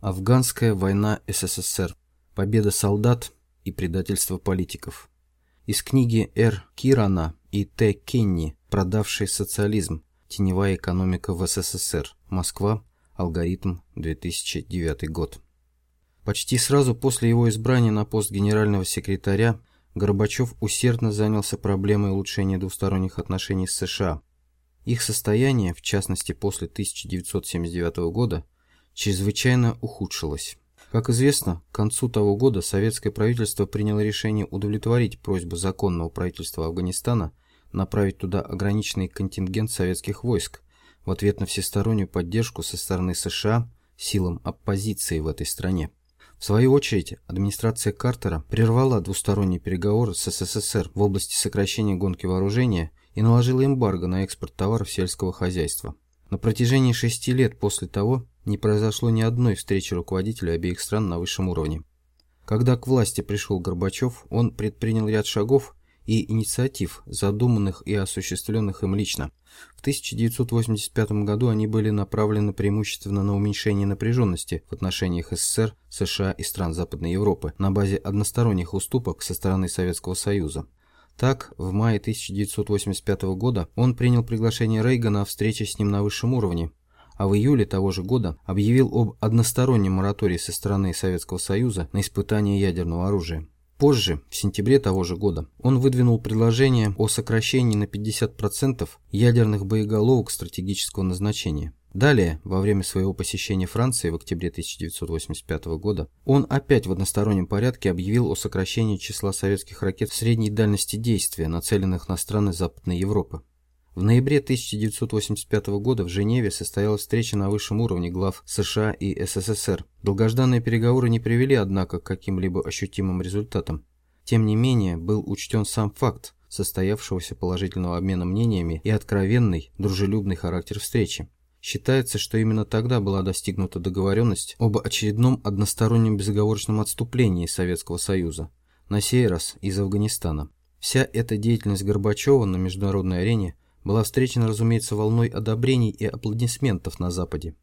Афганская война СССР. Победа солдат и предательство политиков. Из книги Р. Кирана и Т. Кенни «Продавший социализм. Теневая экономика в СССР. Москва. Алгоритм. 2009 год». Почти сразу после его избрания на пост генерального секретаря Горбачев усердно занялся проблемой улучшения двусторонних отношений с США. Их состояние, в частности после 1979 года, чрезвычайно ухудшилось. Как известно, к концу того года советское правительство приняло решение удовлетворить просьбу законного правительства Афганистана направить туда ограниченный контингент советских войск в ответ на всестороннюю поддержку со стороны США силам оппозиции в этой стране. В свою очередь, администрация Картера прервала двусторонние переговоры с СССР в области сокращения гонки вооружения и наложила эмбарго на экспорт товаров сельского хозяйства. На протяжении шести лет после того не произошло ни одной встречи руководителей обеих стран на высшем уровне. Когда к власти пришел Горбачев, он предпринял ряд шагов и инициатив, задуманных и осуществленных им лично. В 1985 году они были направлены преимущественно на уменьшение напряженности в отношениях СССР, США и стран Западной Европы на базе односторонних уступок со стороны Советского Союза. Так, в мае 1985 года он принял приглашение Рейгана о встрече с ним на высшем уровне, а в июле того же года объявил об одностороннем моратории со стороны Советского Союза на испытание ядерного оружия. Позже, в сентябре того же года, он выдвинул предложение о сокращении на 50% ядерных боеголовок стратегического назначения. Далее, во время своего посещения Франции в октябре 1985 года, он опять в одностороннем порядке объявил о сокращении числа советских ракет средней дальности действия, нацеленных на страны Западной Европы. В ноябре 1985 года в Женеве состоялась встреча на высшем уровне глав США и СССР. Долгожданные переговоры не привели, однако, к каким-либо ощутимым результатам. Тем не менее, был учтен сам факт состоявшегося положительного обмена мнениями и откровенный, дружелюбный характер встречи. Считается, что именно тогда была достигнута договоренность об очередном одностороннем безоговорочном отступлении Советского Союза, на сей раз из Афганистана. Вся эта деятельность Горбачева на международной арене была встречена, разумеется, волной одобрений и аплодисментов на Западе.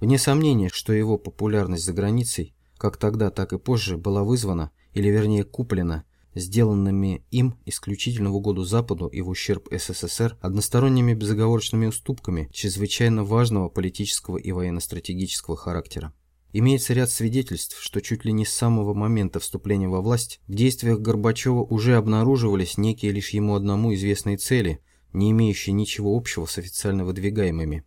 Вне сомнения, что его популярность за границей, как тогда, так и позже, была вызвана, или вернее куплена, сделанными им исключительно в угоду Западу и в ущерб СССР односторонними безоговорочными уступками чрезвычайно важного политического и военно-стратегического характера. Имеется ряд свидетельств, что чуть ли не с самого момента вступления во власть в действиях Горбачева уже обнаруживались некие лишь ему одному известные цели – не имеющие ничего общего с официально выдвигаемыми.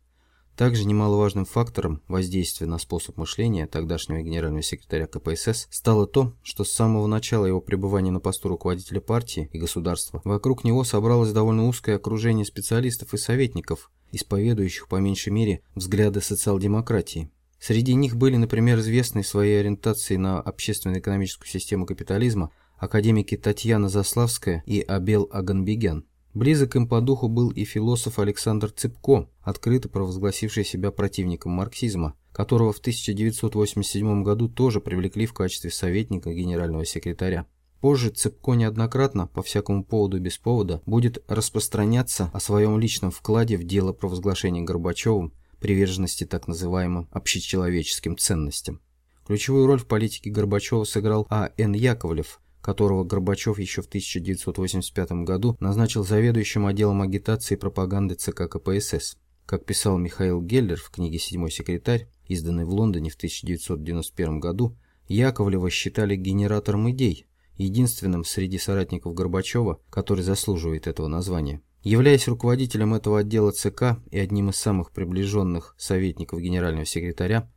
Также немаловажным фактором воздействия на способ мышления тогдашнего генерального секретаря КПСС стало то, что с самого начала его пребывания на посту руководителя партии и государства вокруг него собралось довольно узкое окружение специалистов и советников, исповедующих по меньшей мере взгляды социал-демократии. Среди них были, например, известные своей ориентацией на общественно-экономическую систему капитализма академики Татьяна Заславская и Абел Аганбегян. Близок им по духу был и философ Александр Цыпко, открыто провозгласивший себя противником марксизма, которого в 1987 году тоже привлекли в качестве советника генерального секретаря. Позже Цыпко неоднократно, по всякому поводу и без повода, будет распространяться о своем личном вкладе в дело провозглашения Горбачевым приверженности так называемым общечеловеческим ценностям. Ключевую роль в политике Горбачева сыграл А. Н. Яковлев, которого Горбачев еще в 1985 году назначил заведующим отделом агитации и пропаганды ЦК КПСС. Как писал Михаил Геллер в книге «Седьмой секретарь», изданной в Лондоне в 1991 году, Яковлева считали генератором идей, единственным среди соратников Горбачева, который заслуживает этого названия. Являясь руководителем этого отдела ЦК и одним из самых приближенных советников генерального секретаря,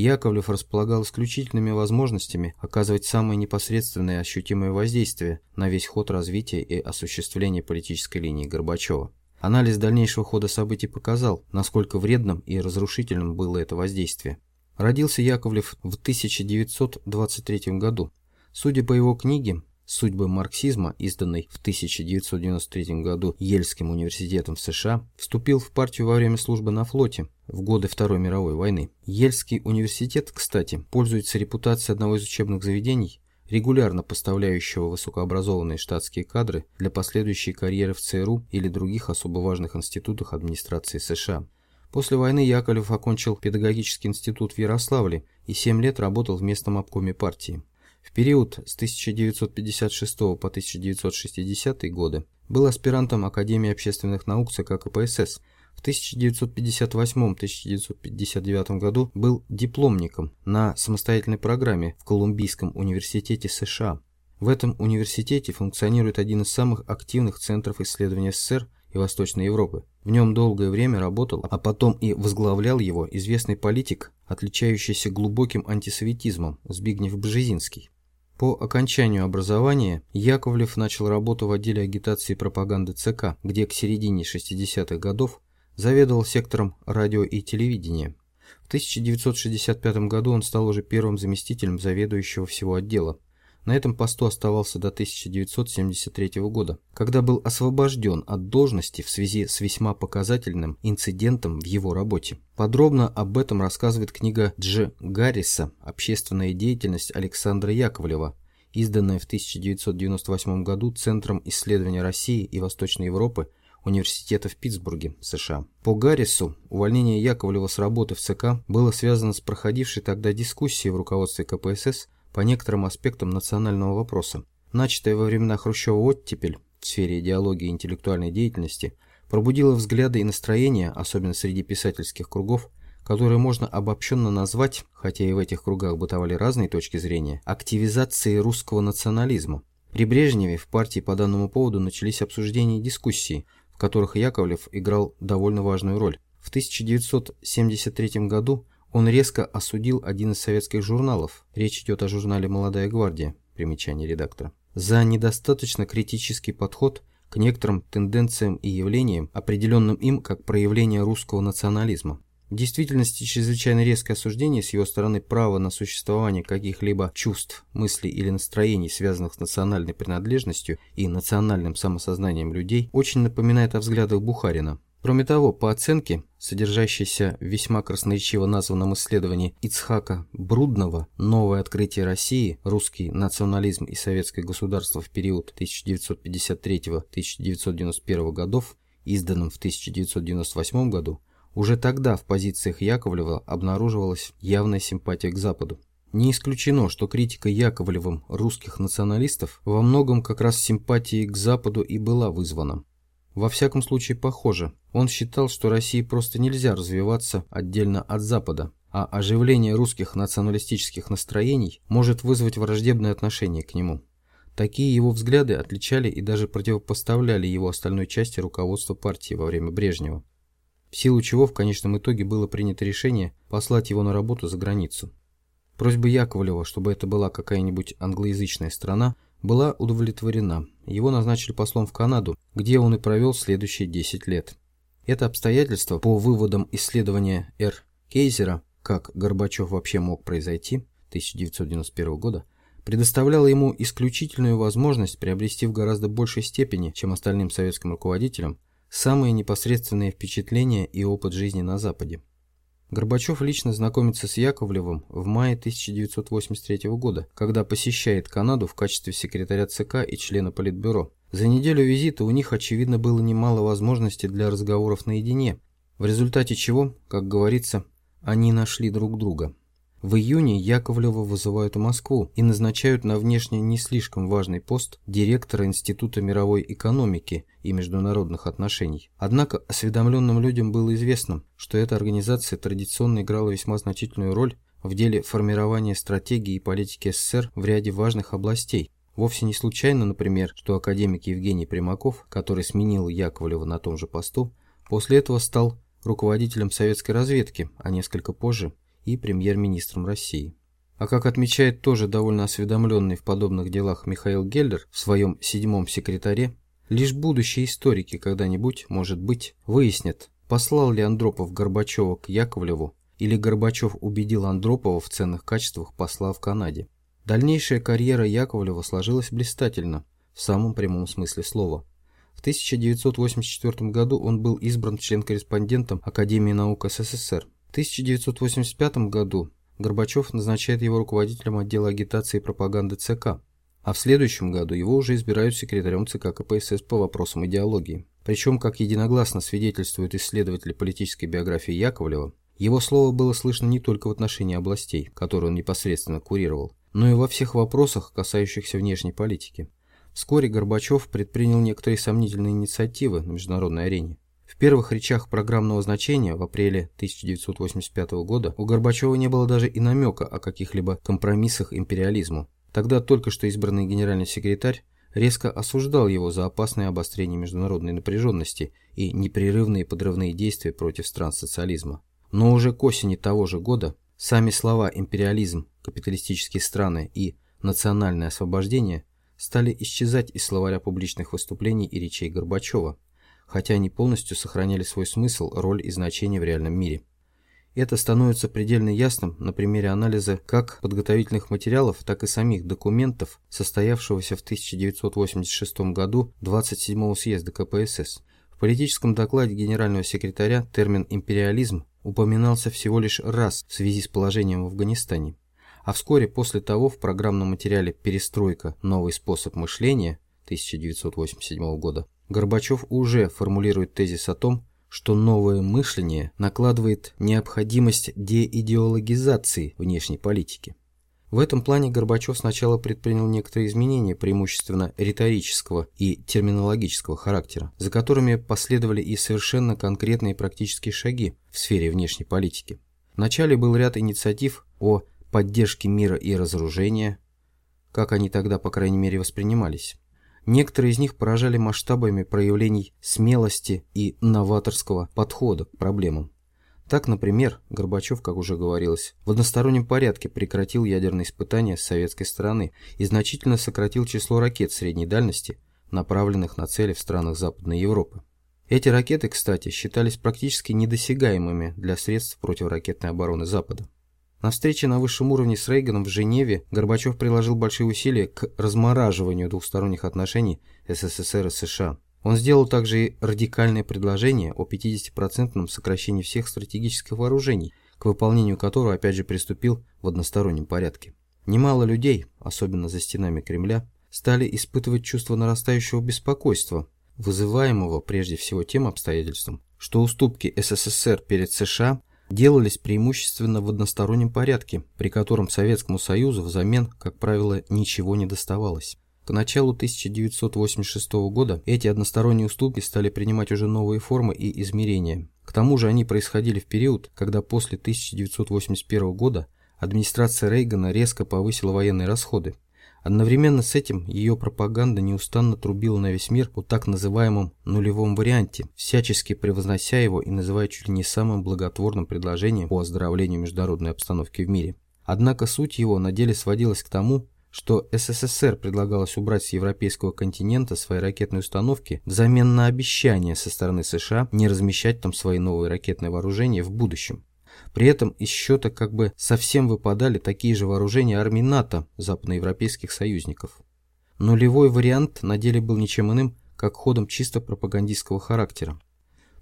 Яковлев располагал исключительными возможностями оказывать самое непосредственное и ощутимое воздействие на весь ход развития и осуществления политической линии Горбачева. Анализ дальнейшего хода событий показал, насколько вредным и разрушительным было это воздействие. Родился Яковлев в 1923 году. Судя по его книге «Судьбы марксизма», изданной в 1993 году Ельским университетом в США, вступил в партию во время службы на флоте, в годы Второй мировой войны. Ельский университет, кстати, пользуется репутацией одного из учебных заведений, регулярно поставляющего высокообразованные штатские кадры для последующей карьеры в ЦРУ или других особо важных институтах администрации США. После войны Яковлев окончил педагогический институт в Ярославле и 7 лет работал в местном обкоме партии. В период с 1956 по 1960 годы был аспирантом Академии общественных наук ЦК КПСС. В 1958-1959 году был дипломником на самостоятельной программе в Колумбийском университете США. В этом университете функционирует один из самых активных центров исследования СССР и Восточной Европы. В нем долгое время работал, а потом и возглавлял его известный политик, отличающийся глубоким антисоветизмом Збигнев Бжезинский. По окончанию образования Яковлев начал работу в отделе агитации и пропаганды ЦК, где к середине 60-х годов заведовал сектором радио и телевидения. В 1965 году он стал уже первым заместителем заведующего всего отдела. На этом посту оставался до 1973 года, когда был освобожден от должности в связи с весьма показательным инцидентом в его работе. Подробно об этом рассказывает книга Дж. Гарриса «Общественная деятельность Александра Яковлева», изданная в 1998 году Центром исследования России и Восточной Европы университета в Питтсбурге, США. По Гаррису, увольнение Яковлева с работы в ЦК было связано с проходившей тогда дискуссией в руководстве КПСС по некоторым аспектам национального вопроса. Начатая во времена Хрущева оттепель в сфере идеологии и интеллектуальной деятельности пробудила взгляды и настроения, особенно среди писательских кругов, которые можно обобщенно назвать, хотя и в этих кругах бытовали разные точки зрения, активизацией русского национализма. При Брежневе в партии по данному поводу начались обсуждения и дискуссии, в которых Яковлев играл довольно важную роль. В 1973 году он резко осудил один из советских журналов, речь идет о журнале «Молодая гвардия», примечание редактора, за недостаточно критический подход к некоторым тенденциям и явлениям, определенным им как проявление русского национализма. В действительности чрезвычайно резкое осуждение с его стороны права на существование каких-либо чувств, мыслей или настроений, связанных с национальной принадлежностью и национальным самосознанием людей, очень напоминает о взглядах Бухарина. Кроме того, по оценке, содержащейся в весьма красноречиво названном исследовании Ицхака Брудного «Новое открытие России. Русский национализм и советское государство в период 1953-1991 годов», изданном в 1998 году, уже тогда в позициях Яковлева обнаруживалась явная симпатия к Западу. Не исключено, что критика Яковлевым русских националистов во многом как раз симпатией к Западу и была вызвана. Во всяком случае, похоже. Он считал, что России просто нельзя развиваться отдельно от Запада, а оживление русских националистических настроений может вызвать враждебное отношение к нему. Такие его взгляды отличали и даже противопоставляли его остальной части руководства партии во время Брежнева, в силу чего в конечном итоге было принято решение послать его на работу за границу. Просьба Яковлева, чтобы это была какая-нибудь англоязычная страна, была удовлетворена. Его назначили послом в Канаду, где он и провел следующие 10 лет. Это обстоятельство, по выводам исследования Р. Кейзера, как Горбачев вообще мог произойти, 1991 года, предоставляло ему исключительную возможность приобрести в гораздо большей степени, чем остальным советским руководителям, самые непосредственные впечатления и опыт жизни на Западе. Горбачев лично знакомится с Яковлевым в мае 1983 года, когда посещает Канаду в качестве секретаря ЦК и члена Политбюро. За неделю визита у них, очевидно, было немало возможностей для разговоров наедине, в результате чего, как говорится, они нашли друг друга. В июне Яковлева вызывают в Москву и назначают на внешне не слишком важный пост директора Института мировой экономики и международных отношений. Однако осведомленным людям было известно, что эта организация традиционно играла весьма значительную роль в деле формирования стратегии и политики СССР в ряде важных областей. Вовсе не случайно, например, что академик Евгений Примаков, который сменил Яковлева на том же посту, после этого стал руководителем советской разведки, а несколько позже и премьер-министром России. А как отмечает тоже довольно осведомленный в подобных делах Михаил Геллер в своем седьмом секретаре, лишь будущие историки когда-нибудь, может быть, выяснят, послал ли Андропов Горбачева к Яковлеву или Горбачев убедил Андропова в ценных качествах посла в Канаде. Дальнейшая карьера Яковлева сложилась блистательно, в самом прямом смысле слова. В 1984 году он был избран член-корреспондентом Академии наук СССР. 1985 году Горбачев назначает его руководителем отдела агитации и пропаганды ЦК, а в следующем году его уже избирают секретарем ЦК КПСС по вопросам идеологии. Причем, как единогласно свидетельствуют исследователи политической биографии Яковлева, его слово было слышно не только в отношении областей, которые он непосредственно курировал, но и во всех вопросах, касающихся внешней политики. Вскоре Горбачев предпринял некоторые сомнительные инициативы на международной арене. В первых речах программного значения в апреле 1985 года у Горбачева не было даже и намека о каких-либо компромиссах империализму. Тогда только что избранный генеральный секретарь резко осуждал его за опасное обострение международной напряженности и непрерывные подрывные действия против стран социализма. Но уже к осени того же года сами слова «империализм», «капиталистические страны» и «национальное освобождение» стали исчезать из словаря публичных выступлений и речей Горбачева, хотя они полностью сохраняли свой смысл, роль и значение в реальном мире. Это становится предельно ясным на примере анализа как подготовительных материалов, так и самих документов, состоявшегося в 1986 году 27-го съезда КПСС. В политическом докладе генерального секретаря термин «империализм» упоминался всего лишь раз в связи с положением в Афганистане. А вскоре после того в программном материале «Перестройка. Новый способ мышления» 1987 года Горбачев уже формулирует тезис о том, что новое мышление накладывает необходимость деидеологизации внешней политики. В этом плане Горбачев сначала предпринял некоторые изменения преимущественно риторического и терминологического характера, за которыми последовали и совершенно конкретные практические шаги в сфере внешней политики. Вначале был ряд инициатив о поддержке мира и разоружения, как они тогда, по крайней мере, воспринимались. Некоторые из них поражали масштабами проявлений смелости и новаторского подхода к проблемам. Так, например, Горбачев, как уже говорилось, в одностороннем порядке прекратил ядерные испытания с советской стороны и значительно сократил число ракет средней дальности, направленных на цели в странах Западной Европы. Эти ракеты, кстати, считались практически недосягаемыми для средств противоракетной обороны Запада. На встрече на высшем уровне с Рейганом в Женеве Горбачев приложил большие усилия к размораживанию двухсторонних отношений СССР и США. Он сделал также и радикальное предложение о 50% сокращении всех стратегических вооружений, к выполнению которого опять же приступил в одностороннем порядке. Немало людей, особенно за стенами Кремля, стали испытывать чувство нарастающего беспокойства, вызываемого прежде всего тем обстоятельством, что уступки СССР перед США делались преимущественно в одностороннем порядке, при котором Советскому Союзу взамен, как правило, ничего не доставалось. К началу 1986 года эти односторонние уступки стали принимать уже новые формы и измерения. К тому же они происходили в период, когда после 1981 года администрация Рейгана резко повысила военные расходы, Одновременно с этим ее пропаганда неустанно трубила на весь мир о так называемом «нулевом варианте», всячески превознося его и называя чуть ли не самым благотворным предложением по оздоровлению международной обстановки в мире. Однако суть его на деле сводилась к тому, что СССР предлагалось убрать с европейского континента свои ракетные установки взамен на обещание со стороны США не размещать там свои новые ракетные вооружения в будущем. При этом из счета как бы совсем выпадали такие же вооружения армий НАТО, западноевропейских союзников. Нулевой вариант на деле был ничем иным, как ходом чисто пропагандистского характера.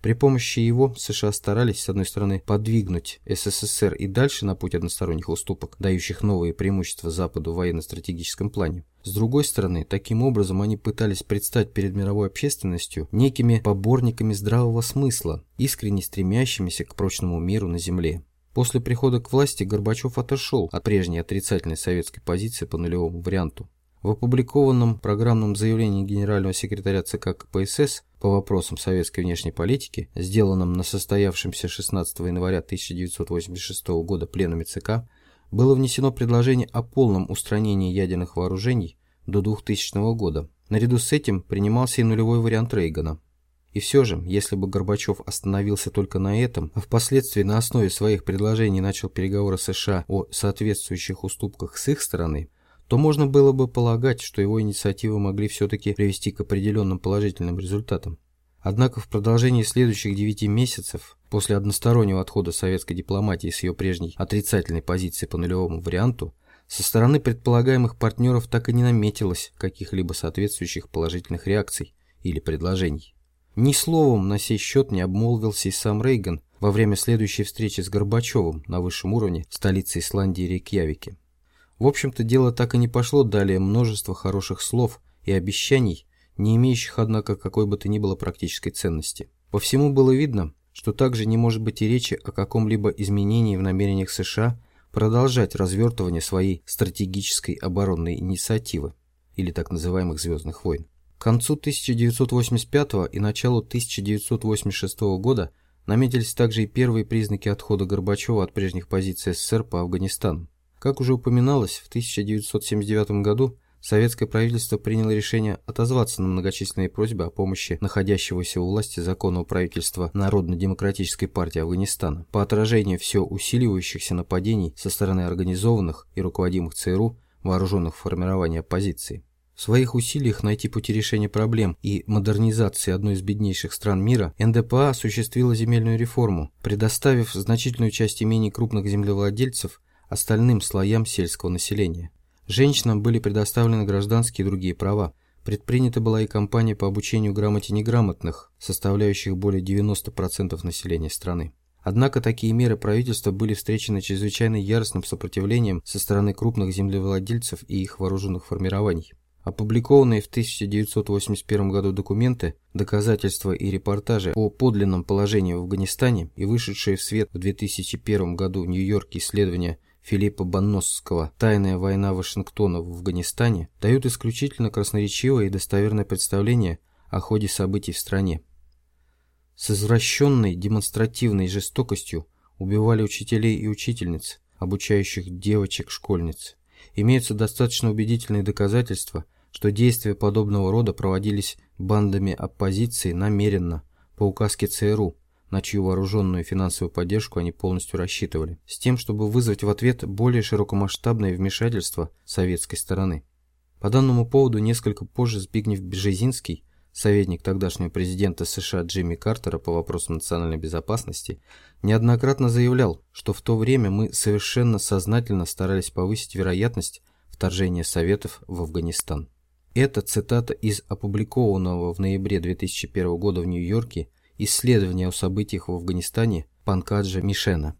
При помощи его США старались, с одной стороны, подвигнуть СССР и дальше на путь односторонних уступок, дающих новые преимущества Западу в военно-стратегическом плане. С другой стороны, таким образом они пытались предстать перед мировой общественностью некими поборниками здравого смысла, искренне стремящимися к прочному миру на Земле. После прихода к власти Горбачев отошел от прежней отрицательной советской позиции по нулевому варианту. В опубликованном программном заявлении генерального секретаря ЦК КПСС по вопросам советской внешней политики, сделанном на состоявшемся 16 января 1986 года пленуме ЦК, было внесено предложение о полном устранении ядерных вооружений до 2000 года. Наряду с этим принимался и нулевой вариант Рейгана. И все же, если бы Горбачев остановился только на этом, а впоследствии на основе своих предложений начал переговоры США о соответствующих уступках с их стороны, то можно было бы полагать, что его инициативы могли все-таки привести к определенным положительным результатам. Однако в продолжении следующих девяти месяцев, после одностороннего отхода советской дипломатии с ее прежней отрицательной позиции по нулевому варианту, со стороны предполагаемых партнеров так и не наметилось каких-либо соответствующих положительных реакций или предложений. Ни словом на сей счет не обмолвился и сам Рейган во время следующей встречи с Горбачевым на высшем уровне в столице Исландии Рейкьявике. В общем-то, дело так и не пошло далее множество хороших слов и обещаний, не имеющих, однако, какой бы то ни было практической ценности. По всему было видно, что также не может быть и речи о каком-либо изменении в намерениях США продолжать развертывание своей стратегической оборонной инициативы, или так называемых «звездных войн». К концу 1985 и началу 1986 года наметились также и первые признаки отхода Горбачева от прежних позиций СССР по Афганистану. Как уже упоминалось, в 1979 году советское правительство приняло решение отозваться на многочисленные просьбы о помощи находящегося у власти законного правительства Народно-демократической партии Афганистана по отражению все усиливающихся нападений со стороны организованных и руководимых ЦРУ вооруженных формирований оппозиции. В своих усилиях найти пути решения проблем и модернизации одной из беднейших стран мира, НДПА осуществила земельную реформу, предоставив значительную часть имений крупных землевладельцев остальным слоям сельского населения. Женщинам были предоставлены гражданские и другие права. Предпринята была и кампания по обучению грамоте неграмотных, составляющих более 90% населения страны. Однако такие меры правительства были встречены чрезвычайно яростным сопротивлением со стороны крупных землевладельцев и их вооруженных формирований. Опубликованные в 1981 году документы, доказательства и репортажи о подлинном положении в Афганистане и вышедшие в свет в 2001 году в Нью-Йорке исследования Филиппа Банносского «Тайная война Вашингтона в Афганистане» дают исключительно красноречивое и достоверное представление о ходе событий в стране. С извращенной демонстративной жестокостью убивали учителей и учительниц, обучающих девочек-школьниц. Имеются достаточно убедительные доказательства, что действия подобного рода проводились бандами оппозиции намеренно, по указке ЦРУ, на чью вооруженную финансовую поддержку они полностью рассчитывали, с тем, чтобы вызвать в ответ более широкомасштабное вмешательство советской стороны. По данному поводу несколько позже Збигнев Бжезинский, советник тогдашнего президента США Джимми Картера по вопросам национальной безопасности, неоднократно заявлял, что в то время мы совершенно сознательно старались повысить вероятность вторжения Советов в Афганистан. Это цитата из опубликованного в ноябре 2001 года в Нью-Йорке Исследования о событиях в Афганистане Панкаджа Мишена.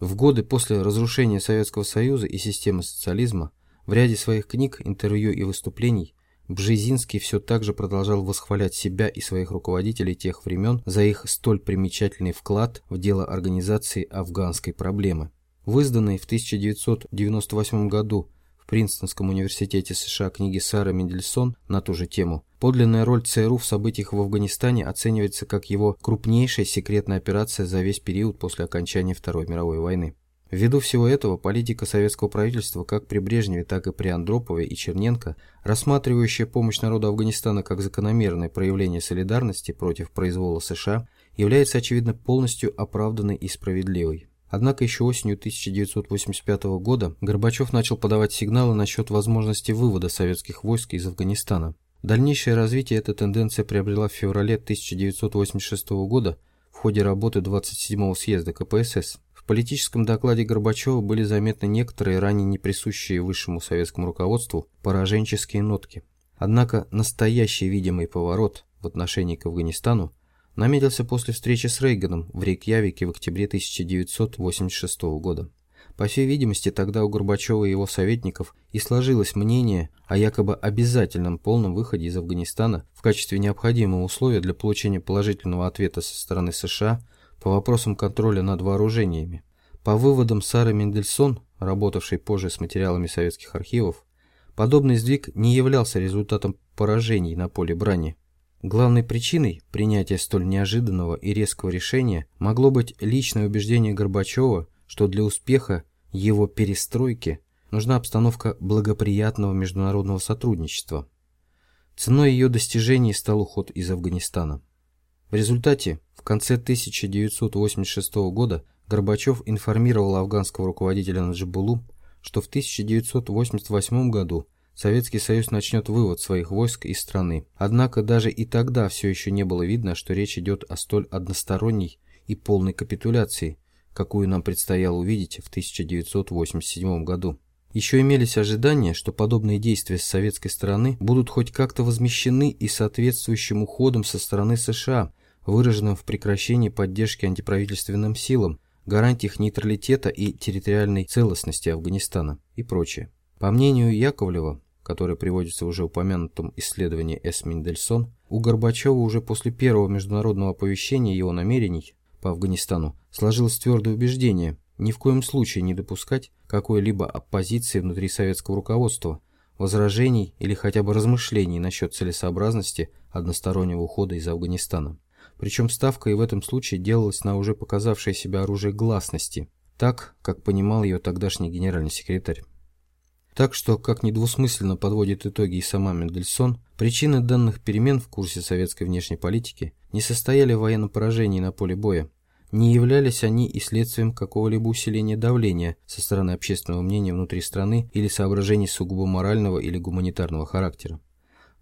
В годы после разрушения Советского Союза и системы социализма в ряде своих книг, интервью и выступлений Бжезинский все так же продолжал восхвалять себя и своих руководителей тех времен за их столь примечательный вклад в дело организации афганской проблемы. В изданной в 1998 году в Принстонском университете США книги Сары Мендельсон на ту же тему Подлинная роль ЦРУ в событиях в Афганистане оценивается как его крупнейшая секретная операция за весь период после окончания Второй мировой войны. Ввиду всего этого, политика советского правительства как при Брежневе, так и при Андропове и Черненко, рассматривающая помощь народу Афганистана как закономерное проявление солидарности против произвола США, является, очевидно, полностью оправданной и справедливой. Однако еще осенью 1985 года Горбачев начал подавать сигналы насчет возможности вывода советских войск из Афганистана. Дальнейшее развитие эта тенденция приобрела в феврале 1986 года в ходе работы 27-го съезда КПСС. В политическом докладе Горбачева были заметны некоторые ранее не присущие высшему советскому руководству пораженческие нотки. Однако настоящий видимый поворот в отношении к Афганистану наметился после встречи с Рейганом в Рейкьявике в октябре 1986 года. По всей видимости, тогда у Горбачева и его советников и сложилось мнение о якобы обязательном полном выходе из Афганистана в качестве необходимого условия для получения положительного ответа со стороны США по вопросам контроля над вооружениями. По выводам Сары Мендельсон, работавшей позже с материалами советских архивов, подобный сдвиг не являлся результатом поражений на поле брани. Главной причиной принятия столь неожиданного и резкого решения могло быть личное убеждение Горбачева что для успеха его перестройки нужна обстановка благоприятного международного сотрудничества. Ценой ее достижений стал уход из Афганистана. В результате, в конце 1986 года Горбачев информировал афганского руководителя Наджибулу, что в 1988 году Советский Союз начнет вывод своих войск из страны. Однако даже и тогда все еще не было видно, что речь идет о столь односторонней и полной капитуляции, какую нам предстояло увидеть в 1987 году. Еще имелись ожидания, что подобные действия с советской стороны будут хоть как-то возмещены и соответствующим уходом со стороны США, выраженным в прекращении поддержки антиправительственным силам, гарантиях нейтралитета и территориальной целостности Афганистана и прочее. По мнению Яковлева, которое приводится в уже упомянутом исследовании С. Мендельсон, у Горбачева уже после первого международного оповещения его намерений по Афганистану сложилось твердое убеждение ни в коем случае не допускать какой-либо оппозиции внутри советского руководства, возражений или хотя бы размышлений насчет целесообразности одностороннего ухода из Афганистана. Причем ставка и в этом случае делалась на уже показавшее себя оружие гласности, так, как понимал ее тогдашний генеральный секретарь. Так что, как недвусмысленно подводит итоги и сама Мендельсон, причины данных перемен в курсе советской внешней политики не состояли в военном поражении на поле боя, не являлись они и следствием какого-либо усиления давления со стороны общественного мнения внутри страны или соображений сугубо морального или гуманитарного характера.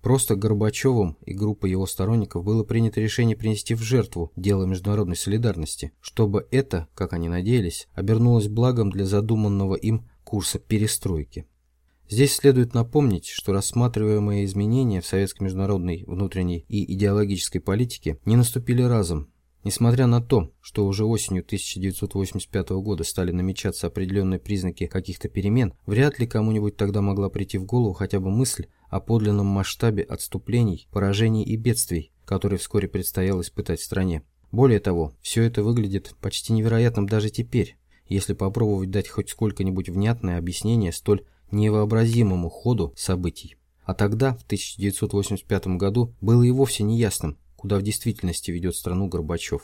Просто Горбачевым и группой его сторонников было принято решение принести в жертву дело международной солидарности, чтобы это, как они надеялись, обернулось благом для задуманного им курса перестройки. Здесь следует напомнить, что рассматриваемые изменения в советской международной, внутренней и идеологической политике не наступили разом. Несмотря на то, что уже осенью 1985 года стали намечаться определенные признаки каких-то перемен, вряд ли кому-нибудь тогда могла прийти в голову хотя бы мысль о подлинном масштабе отступлений, поражений и бедствий, которые вскоре предстояло испытать в стране. Более того, все это выглядит почти невероятным даже теперь, если попробовать дать хоть сколько-нибудь внятное объяснение столь невообразимому ходу событий. А тогда, в 1985 году, было и вовсе неясным, куда в действительности ведет страну Горбачев.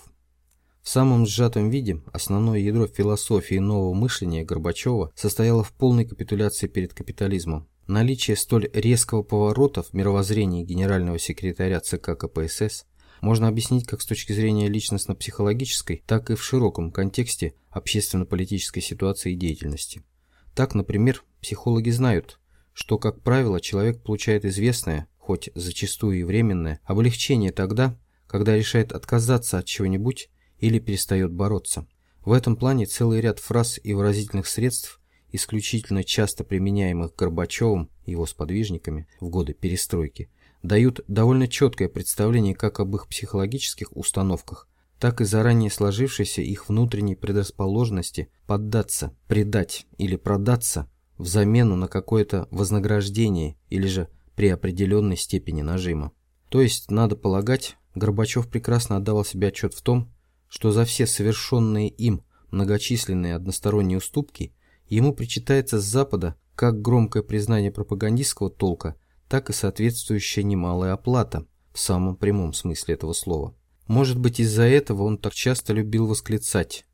В самом сжатом виде основное ядро философии нового мышления Горбачева состояло в полной капитуляции перед капитализмом. Наличие столь резкого поворота в мировоззрении генерального секретаря ЦК КПСС можно объяснить как с точки зрения личностно-психологической, так и в широком контексте общественно-политической ситуации и деятельности. Так, например, психологи знают, что, как правило, человек получает известное, хоть зачастую и временное, облегчение тогда, когда решает отказаться от чего-нибудь или перестает бороться. В этом плане целый ряд фраз и выразительных средств, исключительно часто применяемых Горбачевым и его сподвижниками в годы перестройки, дают довольно четкое представление как об их психологических установках, так и заранее сложившейся их внутренней предрасположенности поддаться, предать или продаться в замену на какое-то вознаграждение или же при определенной степени нажима. То есть, надо полагать, Горбачев прекрасно отдавал себе отчет в том, что за все совершенные им многочисленные односторонние уступки ему причитается с Запада как громкое признание пропагандистского толка, так и соответствующая немалая оплата в самом прямом смысле этого слова. Может быть, из-за этого он так часто любил восклицать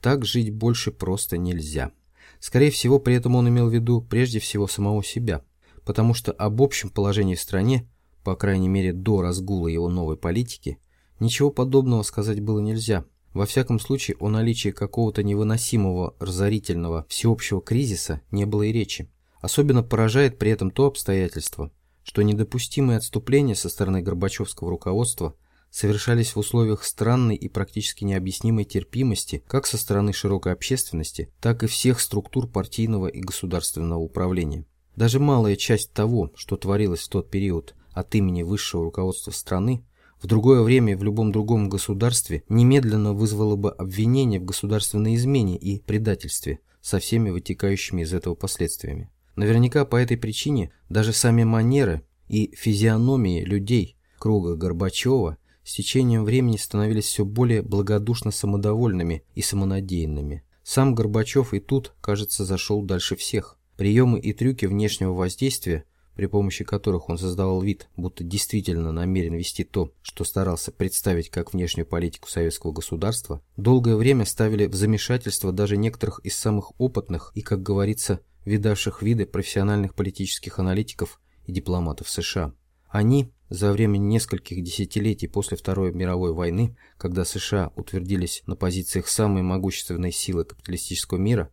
«Так жить больше просто нельзя». Скорее всего, при этом он имел в виду прежде всего самого себя, потому что об общем положении в стране, по крайней мере до разгула его новой политики, ничего подобного сказать было нельзя. Во всяком случае, о наличии какого-то невыносимого, разорительного, всеобщего кризиса не было и речи. Особенно поражает при этом то обстоятельство, что недопустимые отступления со стороны Горбачевского руководства – совершались в условиях странной и практически необъяснимой терпимости как со стороны широкой общественности, так и всех структур партийного и государственного управления. Даже малая часть того, что творилось в тот период от имени высшего руководства страны, в другое время в любом другом государстве немедленно вызвало бы обвинение в государственной измене и предательстве со всеми вытекающими из этого последствиями. Наверняка по этой причине даже сами манеры и физиономии людей круга Горбачева с течением времени становились все более благодушно самодовольными и самонадеянными. Сам Горбачев и тут, кажется, зашел дальше всех. Приемы и трюки внешнего воздействия, при помощи которых он создавал вид, будто действительно намерен вести то, что старался представить как внешнюю политику советского государства, долгое время ставили в замешательство даже некоторых из самых опытных и, как говорится, видавших виды профессиональных политических аналитиков и дипломатов США. Они, за время нескольких десятилетий после Второй мировой войны, когда США утвердились на позициях самой могущественной силы капиталистического мира,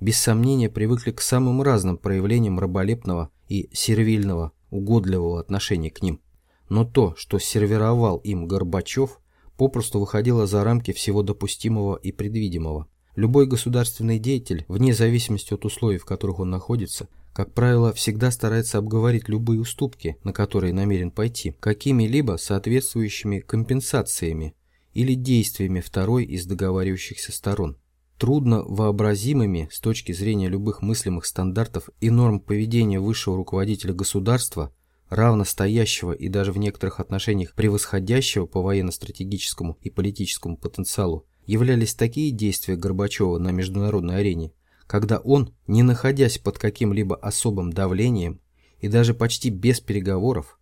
без сомнения привыкли к самым разным проявлениям раболепного и сервильного, угодливого отношения к ним. Но то, что сервировал им Горбачев, попросту выходило за рамки всего допустимого и предвидимого. Любой государственный деятель, вне зависимости от условий, в которых он находится, как правило, всегда старается обговорить любые уступки, на которые намерен пойти, какими-либо соответствующими компенсациями или действиями второй из договаривающихся сторон. трудно вообразимыми с точки зрения любых мыслимых стандартов и норм поведения высшего руководителя государства, равностоящего и даже в некоторых отношениях превосходящего по военно-стратегическому и политическому потенциалу, являлись такие действия Горбачева на международной арене, когда он, не находясь под каким-либо особым давлением и даже почти без переговоров,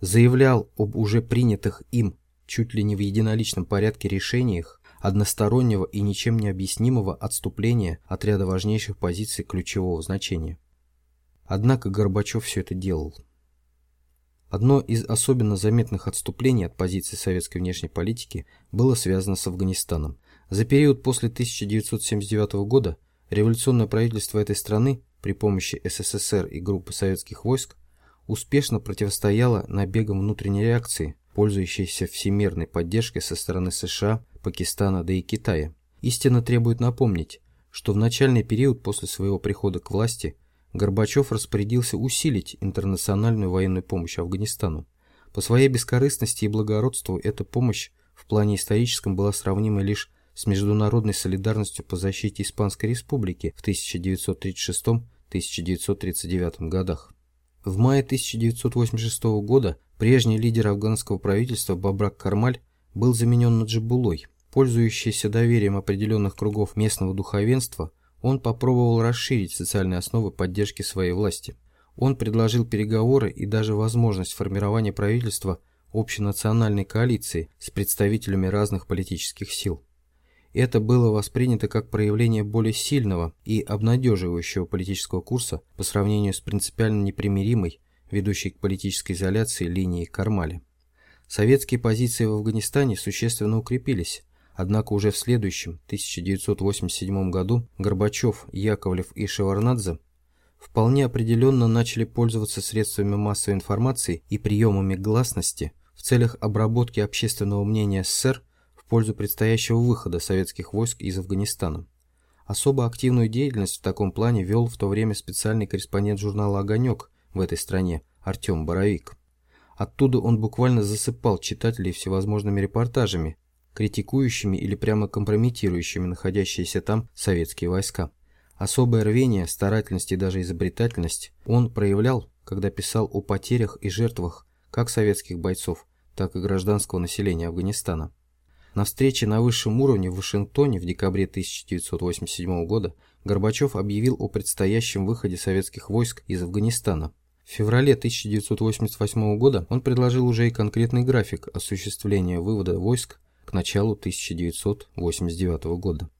заявлял об уже принятых им чуть ли не в единоличном порядке решениях одностороннего и ничем не объяснимого отступления от ряда важнейших позиций ключевого значения. Однако Горбачев все это делал. Одно из особенно заметных отступлений от позиции советской внешней политики было связано с Афганистаном. За период после 1979 года революционное правительство этой страны при помощи СССР и группы советских войск успешно противостояло набегам внутренней реакции, пользующейся всемирной поддержкой со стороны США, Пакистана, да и Китая. Истина требует напомнить, что в начальный период после своего прихода к власти Горбачев распорядился усилить интернациональную военную помощь Афганистану. По своей бескорыстности и благородству эта помощь в плане историческом была сравнима лишь с международной солидарностью по защите Испанской Республики в 1936-1939 годах. В мае 1986 года прежний лидер афганского правительства Бабрак Кармаль был заменен Наджибулой. Пользующийся доверием определенных кругов местного духовенства, он попробовал расширить социальные основы поддержки своей власти. Он предложил переговоры и даже возможность формирования правительства общенациональной коалиции с представителями разных политических сил. Это было воспринято как проявление более сильного и обнадеживающего политического курса по сравнению с принципиально непримиримой, ведущей к политической изоляции линией Кармали. Советские позиции в Афганистане существенно укрепились, однако уже в следующем, 1987 году, Горбачев, Яковлев и Шеварнадзе вполне определенно начали пользоваться средствами массовой информации и приемами гласности в целях обработки общественного мнения СССР пользу предстоящего выхода советских войск из Афганистана. Особо активную деятельность в таком плане вел в то время специальный корреспондент журнала «Огонек» в этой стране Артем Боровик. Оттуда он буквально засыпал читателей всевозможными репортажами, критикующими или прямо компрометирующими находящиеся там советские войска. Особое рвение, старательность и даже изобретательность он проявлял, когда писал о потерях и жертвах как советских бойцов, так и гражданского населения Афганистана. На встрече на высшем уровне в Вашингтоне в декабре 1987 года Горбачев объявил о предстоящем выходе советских войск из Афганистана. В феврале 1988 года он предложил уже и конкретный график осуществления вывода войск к началу 1989 года.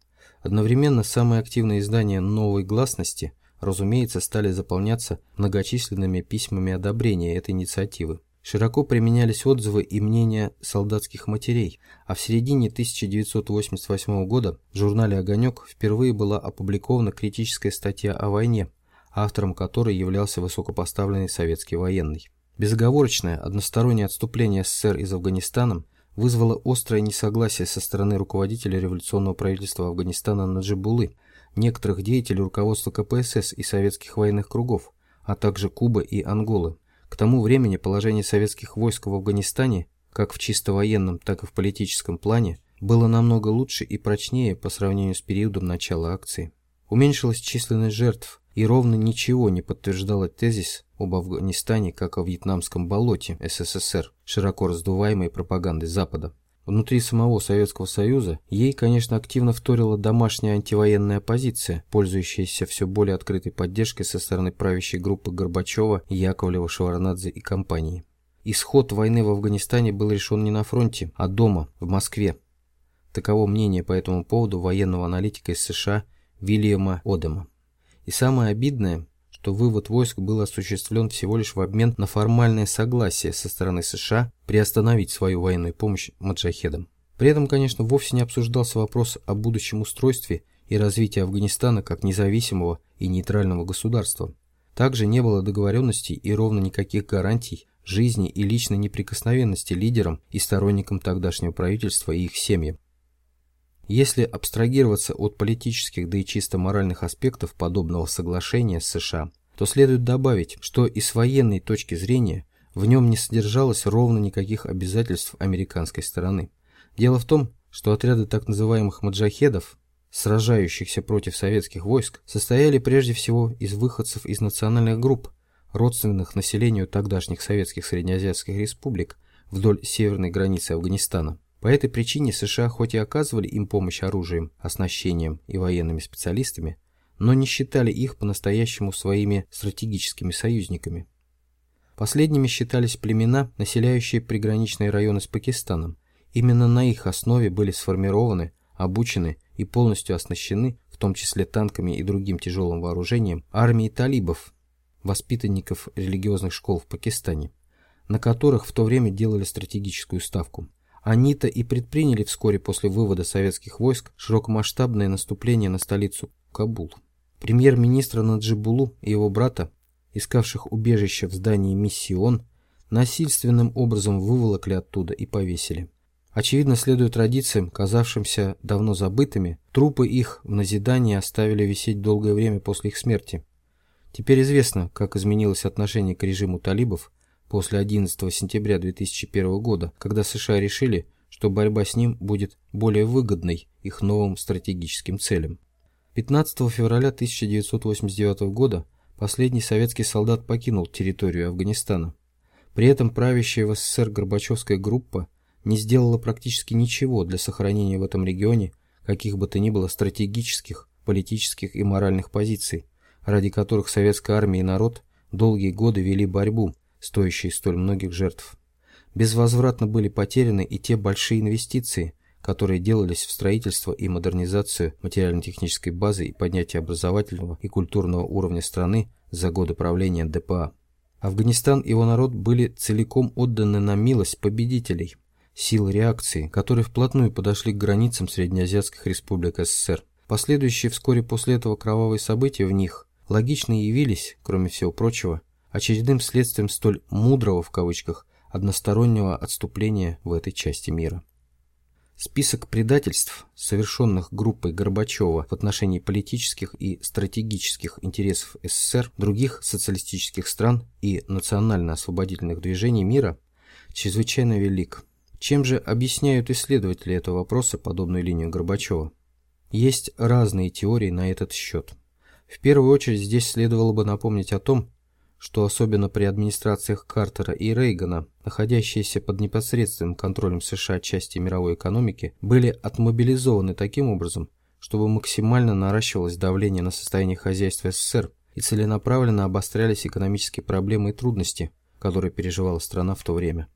Одновременно самые активные издания «Новой гласности» разумеется, стали заполняться многочисленными письмами одобрения этой инициативы. Широко применялись отзывы и мнения солдатских матерей, а в середине 1988 года в журнале «Огонек» впервые была опубликована критическая статья о войне, автором которой являлся высокопоставленный советский военный. Безоговорочное одностороннее отступление СССР из Афганистана вызвало острое несогласие со стороны руководителя революционного правительства Афганистана Наджибулы, некоторых деятелей руководства КПСС и советских военных кругов, а также Кубы и Анголы. К тому времени положение советских войск в Афганистане, как в чисто военном, так и в политическом плане, было намного лучше и прочнее по сравнению с периодом начала акции. Уменьшилась численность жертв, и ровно ничего не подтверждало тезис об Афганистане как о вьетнамском болоте СССР, широко раздуваемой пропагандой Запада. Внутри самого Советского Союза ей, конечно, активно вторила домашняя антивоенная оппозиция, пользующаяся все более открытой поддержкой со стороны правящей группы Горбачева, Яковлева, Шеварнадзе и компании. Исход войны в Афганистане был решен не на фронте, а дома, в Москве. Таково мнение по этому поводу военного аналитика из США Вильяма Одема. И самое обидное, что вывод войск был осуществлен всего лишь в обмен на формальное согласие со стороны США приостановить свою военную помощь маджахедам. При этом, конечно, вовсе не обсуждался вопрос о будущем устройстве и развитии Афганистана как независимого и нейтрального государства. Также не было договоренностей и ровно никаких гарантий жизни и личной неприкосновенности лидерам и сторонникам тогдашнего правительства и их семьям. Если абстрагироваться от политических, да и чисто моральных аспектов подобного соглашения с США, то следует добавить, что и с военной точки зрения в нем не содержалось ровно никаких обязательств американской стороны. Дело в том, что отряды так называемых маджахедов, сражающихся против советских войск, состояли прежде всего из выходцев из национальных групп, родственных населению тогдашних советских среднеазиатских республик вдоль северной границы Афганистана. По этой причине США хоть и оказывали им помощь оружием, оснащением и военными специалистами, но не считали их по-настоящему своими стратегическими союзниками. Последними считались племена, населяющие приграничные районы с Пакистаном. Именно на их основе были сформированы, обучены и полностью оснащены, в том числе танками и другим тяжелым вооружением, армии талибов, воспитанников религиозных школ в Пакистане, на которых в то время делали стратегическую ставку. Они-то и предприняли вскоре после вывода советских войск широкомасштабное наступление на столицу Кабул. Премьер-министра Наджибулу и его брата, искавших убежище в здании миссии ООН, насильственным образом выволокли оттуда и повесили. Очевидно, следуя традициям, казавшимся давно забытыми, трупы их в назидании оставили висеть долгое время после их смерти. Теперь известно, как изменилось отношение к режиму талибов после 11 сентября 2001 года, когда США решили, что борьба с ним будет более выгодной их новым стратегическим целям. 15 февраля 1989 года последний советский солдат покинул территорию Афганистана. При этом правящая в СССР Горбачевская группа не сделала практически ничего для сохранения в этом регионе каких бы то ни было стратегических, политических и моральных позиций, ради которых советская армия и народ долгие годы вели борьбу, стоящую столь многих жертв. Безвозвратно были потеряны и те большие инвестиции, которые делались в строительство и модернизацию материально-технической базы и поднятие образовательного и культурного уровня страны за годы правления ДПА. Афганистан и его народ были целиком отданы на милость победителей, сил реакции, которые вплотную подошли к границам среднеазиатских республик СССР. Последующие вскоре после этого кровавые события в них логично явились, кроме всего прочего, очередным следствием столь «мудрого» в кавычках одностороннего отступления в этой части мира. Список предательств, совершенных группой Горбачева в отношении политических и стратегических интересов СССР, других социалистических стран и национально-освободительных движений мира, чрезвычайно велик. Чем же объясняют исследователи этого вопроса подобную линию Горбачева? Есть разные теории на этот счет. В первую очередь здесь следовало бы напомнить о том, что особенно при администрациях Картера и Рейгана, находящиеся под непосредственным контролем США части мировой экономики, были отмобилизованы таким образом, чтобы максимально наращивалось давление на состояние хозяйства СССР и целенаправленно обострялись экономические проблемы и трудности, которые переживала страна в то время.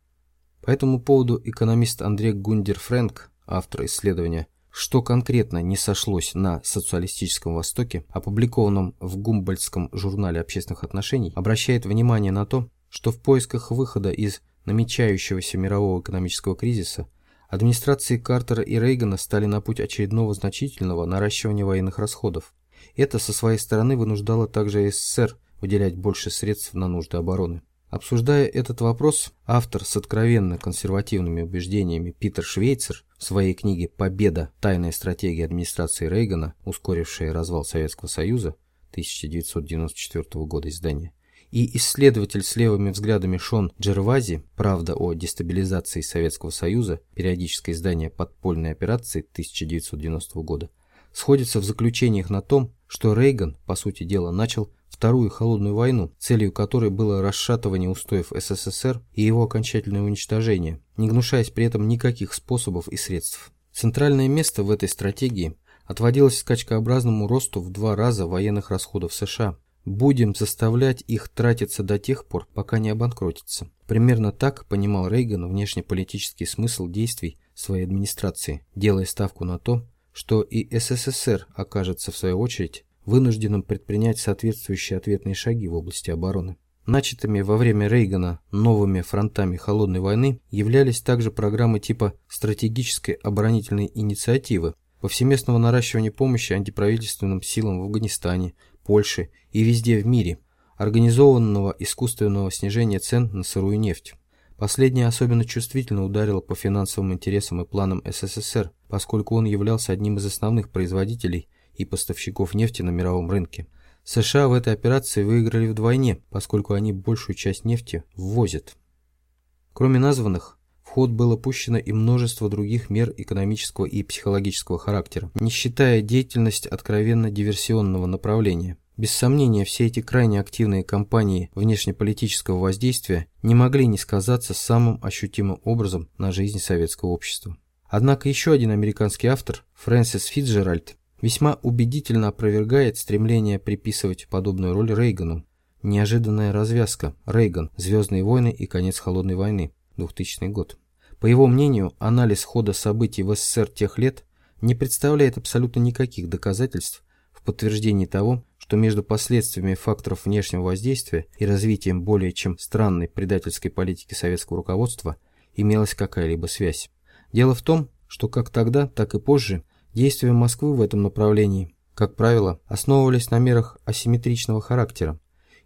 По этому поводу экономист Андрей Гундер Фрэнк, автор исследования что конкретно не сошлось на социалистическом Востоке, опубликованном в Гумбольдтском журнале общественных отношений, обращает внимание на то, что в поисках выхода из намечающегося мирового экономического кризиса администрации Картера и Рейгана стали на путь очередного значительного наращивания военных расходов. Это со своей стороны вынуждало также СССР выделять больше средств на нужды обороны. Обсуждая этот вопрос, автор с откровенно консервативными убеждениями Питер Швейцер в своей книге «Победа. Тайная стратегия администрации Рейгана, ускорившая развал Советского Союза» 1994 года издания, и исследователь с левыми взглядами Шон Джервази «Правда о дестабилизации Советского Союза. Периодическое издание подпольной операции» 1990 года, сходятся в заключениях на том, что Рейган, по сути дела, начал Вторую холодную войну, целью которой было расшатывание устоев СССР и его окончательное уничтожение, не гнушаясь при этом никаких способов и средств. Центральное место в этой стратегии отводилось скачкообразному росту в два раза военных расходов США. Будем заставлять их тратиться до тех пор, пока не обанкротятся. Примерно так понимал Рейган внешнеполитический смысл действий своей администрации, делая ставку на то, что и СССР окажется в свою очередь вынужденным предпринять соответствующие ответные шаги в области обороны. Начатыми во время Рейгана новыми фронтами холодной войны являлись также программы типа стратегической оборонительной инициативы, повсеместного наращивания помощи антиправительственным силам в Афганистане, Польше и везде в мире, организованного искусственного снижения цен на сырую нефть. Последнее особенно чувствительно ударило по финансовым интересам и планам СССР, поскольку он являлся одним из основных производителей и поставщиков нефти на мировом рынке. США в этой операции выиграли вдвойне, поскольку они большую часть нефти ввозят. Кроме названных, в ход было пущено и множество других мер экономического и психологического характера, не считая деятельность откровенно диверсионного направления. Без сомнения, все эти крайне активные кампании внешнеполитического воздействия не могли не сказаться самым ощутимым образом на жизни советского общества. Однако еще один американский автор, Фрэнсис Фитджеральд, весьма убедительно опровергает стремление приписывать подобную роль Рейгану. Неожиданная развязка. Рейган. Звездные войны и конец холодной войны. 2000 год. По его мнению, анализ хода событий в СССР тех лет не представляет абсолютно никаких доказательств в подтверждении того, что между последствиями факторов внешнего воздействия и развитием более чем странной предательской политики советского руководства имелась какая-либо связь. Дело в том, что как тогда, так и позже действия Москвы в этом направлении, как правило, основывались на мерах асимметричного характера.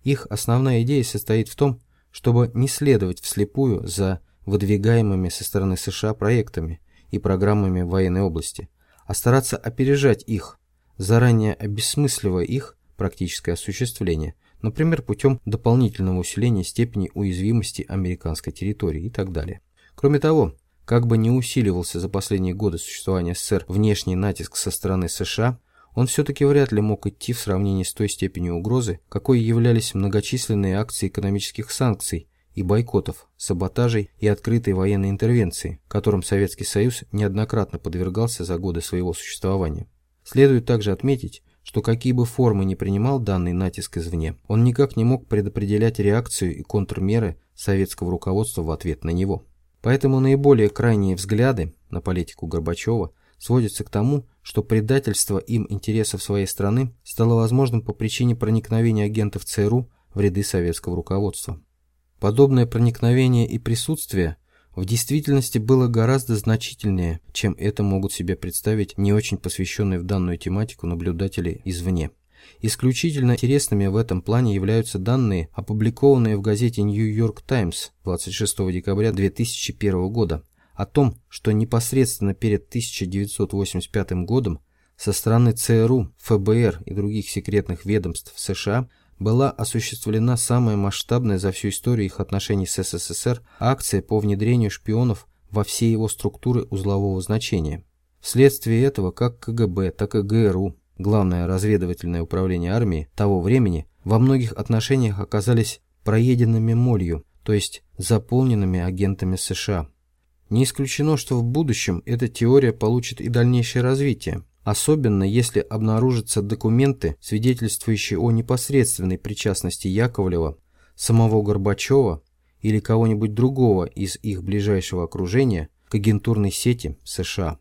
Их основная идея состоит в том, чтобы не следовать вслепую за выдвигаемыми со стороны США проектами и программами военной области, а стараться опережать их, заранее обесмысливая их практическое осуществление, например, путем дополнительного усиления степени уязвимости американской территории и так далее. Кроме того, как бы ни усиливался за последние годы существования СССР внешний натиск со стороны США, он все-таки вряд ли мог идти в сравнении с той степенью угрозы, какой являлись многочисленные акции экономических санкций и бойкотов, саботажей и открытой военной интервенции, которым Советский Союз неоднократно подвергался за годы своего существования. Следует также отметить, что какие бы формы ни принимал данный натиск извне, он никак не мог предопределять реакцию и контрмеры советского руководства в ответ на него. Поэтому наиболее крайние взгляды на политику Горбачева сводятся к тому, что предательство им интересов своей страны стало возможным по причине проникновения агентов ЦРУ в ряды советского руководства. Подобное проникновение и присутствие в действительности было гораздо значительнее, чем это могут себе представить не очень посвященные в данную тематику наблюдатели извне. Исключительно интересными в этом плане являются данные, опубликованные в газете New York Times 26 декабря 2001 года, о том, что непосредственно перед 1985 годом со стороны ЦРУ, ФБР и других секретных ведомств США была осуществлена самая масштабная за всю историю их отношений с СССР акция по внедрению шпионов во все его структуры узлового значения. Вследствие этого как КГБ, так и ГРУ Главное разведывательное управление армии того времени во многих отношениях оказались проеденными молью, то есть заполненными агентами США. Не исключено, что в будущем эта теория получит и дальнейшее развитие, особенно если обнаружатся документы, свидетельствующие о непосредственной причастности Яковлева, самого Горбачева или кого-нибудь другого из их ближайшего окружения к агентурной сети США.